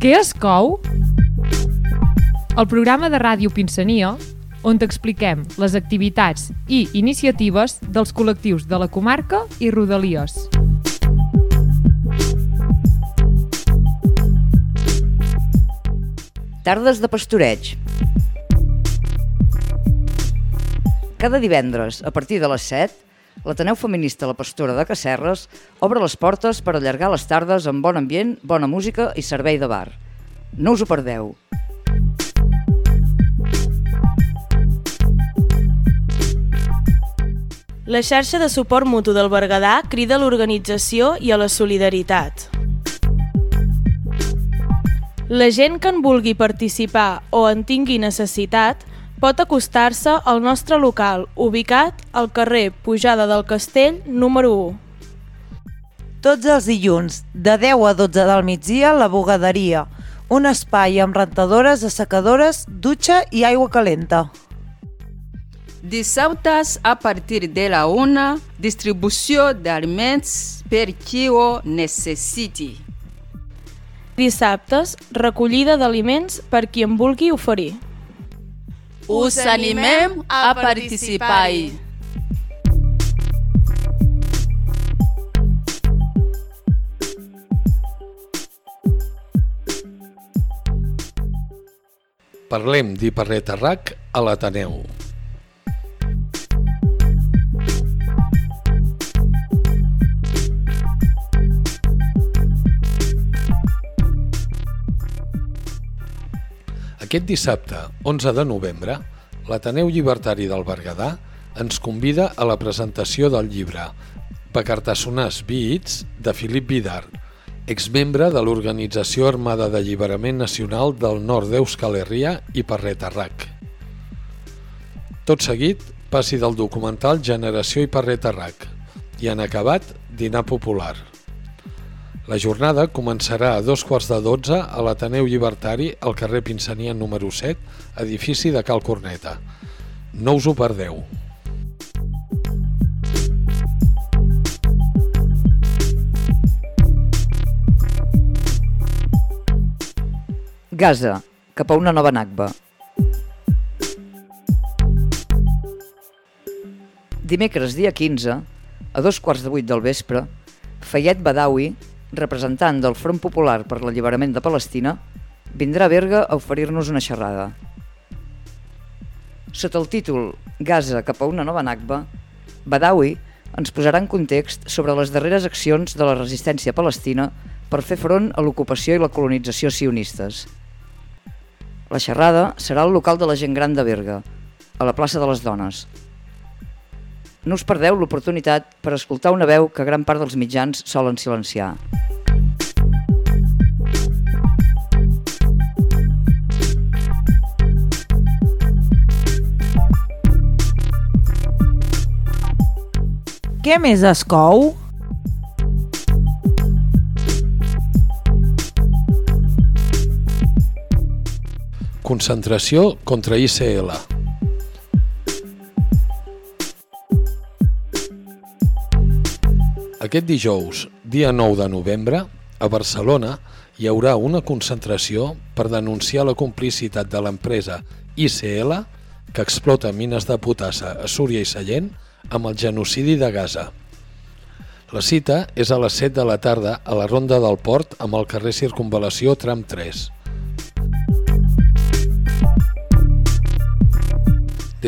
Què es cou? El programa de ràdio Pinsania, on t'expliquem les activitats i iniciatives dels col·lectius de la comarca i Rodalies. Tardes de pastoreig. Cada divendres, a partir de les 7, l'Ateneu Feminista La Pastora de Casserres obre les portes per allargar les tardes amb bon ambient, bona música i servei de bar. No us ho perdeu. La xarxa de suport mutu del Berguedà crida a l'organització i a la solidaritat. La gent que en vulgui participar o en tingui necessitat pot acostar-se al nostre local, ubicat al carrer Pujada del Castell, número 1. Tots els dilluns, de 10 a 12 del migdia, la bugaderia, un espai amb rentadores, assecadores, dutxa i aigua calenta. Dissabtes, a partir de la una, distribució d'aliments per qui ho necessiti. Dissabtes, recollida d'aliments per qui en vulgui oferir. Us animem a participar-hi. Parlem d'Hiperretarrac a l'Ateneu. Aquest dissabte, 11 de novembre, l'Ateneu Llibertari del Berguedà ens convida a la presentació del llibre Pecartassonars Beats de Filip Vidar, exmembre de l'Organització Armada d'Alliberament Nacional del Nord d'Euskal Herria i Parretarrac. Tot seguit, passi del documental Generació i Parretarrac i en acabat, dinar popular. La jornada començarà a dos quarts de dotze a l'Ateneu Llibertari al carrer Pinsania número 7, edifici de Cal Corneta. No us ho perdeu. Gaza, cap a una nova NACBA. Dimecres, dia 15, a dos quarts de vuit del vespre, Fayet Badawi, representant del Front Popular per l'Alliberament de Palestina, vindrà a Berga a oferir-nos una xerrada. Sota el títol Gaza cap a una nova NACBA, Badawi ens posarà en context sobre les darreres accions de la resistència palestina per fer front a l'ocupació i la colonització sionistes. La xerrada serà al local de la gent gran de Berga, a la plaça de les Dones. No us perdeu l'oportunitat per escoltar una veu que gran part dels mitjans solen silenciar. Què més es cou? Concentració contra ICL. Aquest dijous, dia 9 de novembre, a Barcelona hi haurà una concentració per denunciar la complicitat de l'empresa ICL que explota mines de potassa a Súria i Sallent amb el genocidi de Gaza. La cita és a les 7 de la tarda a la Ronda del Port amb el carrer Circunvalació Tram 3.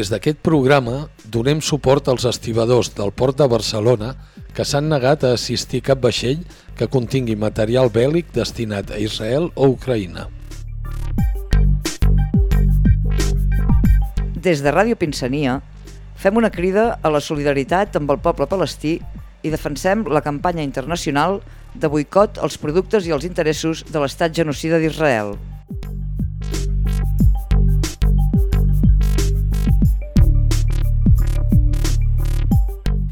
Des d'aquest programa donem suport als estibadors del Port de Barcelona que s'han negat a assistir cap vaixell que contingui material bèl·lic destinat a Israel o Ucraïna. Des de Ràdio Pinsania fem una crida a la solidaritat amb el poble palestí i defensem la campanya internacional de boicot als productes i als interessos de l'estat genocida d'Israel.